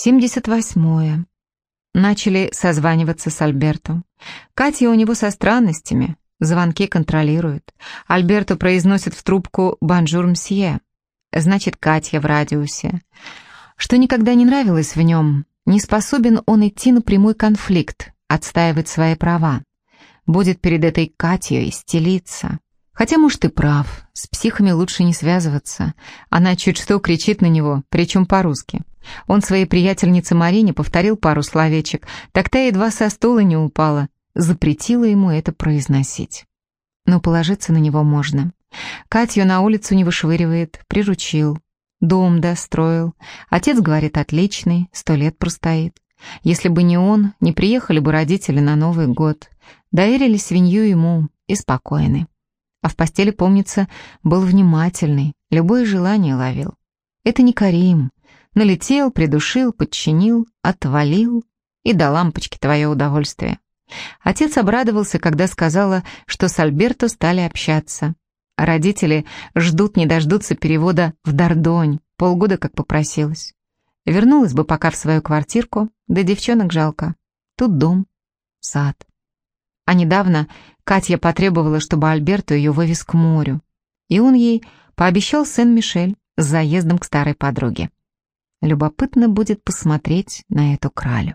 78. Начали созваниваться с Альберто. Катя у него со странностями, звонки контролирует. Альберто произносит в трубку «Bonjour, monsieur». Значит, Катя в радиусе. Что никогда не нравилось в нем, не способен он идти на прямой конфликт, отстаивать свои права. Будет перед этой Катей стелиться. Хотя, может, и прав, с психами лучше не связываться. Она чуть что кричит на него, причем по-русски. Он своей приятельнице Марине повторил пару словечек, так та едва со стула не упала, запретила ему это произносить. Но положиться на него можно. Катю на улицу не вышвыривает, приручил. Дом достроил. Отец говорит, отличный, сто лет простоит. Если бы не он, не приехали бы родители на Новый год. Доверили свинью ему и спокойны. А в постели, помнится, был внимательный, любое желание ловил. Это не Карим, Налетел, придушил, подчинил, отвалил и до лампочки твое удовольствие. Отец обрадовался, когда сказала, что с Альберто стали общаться. Родители ждут не дождутся перевода в Дордонь, полгода как попросилась. Вернулась бы пока в свою квартирку, да девчонок жалко. Тут дом, сад. А недавно Катя потребовала, чтобы Альберто ее вывез к морю. И он ей пообещал Сен-Мишель с заездом к старой подруге. Любопытно будет посмотреть на эту кралю.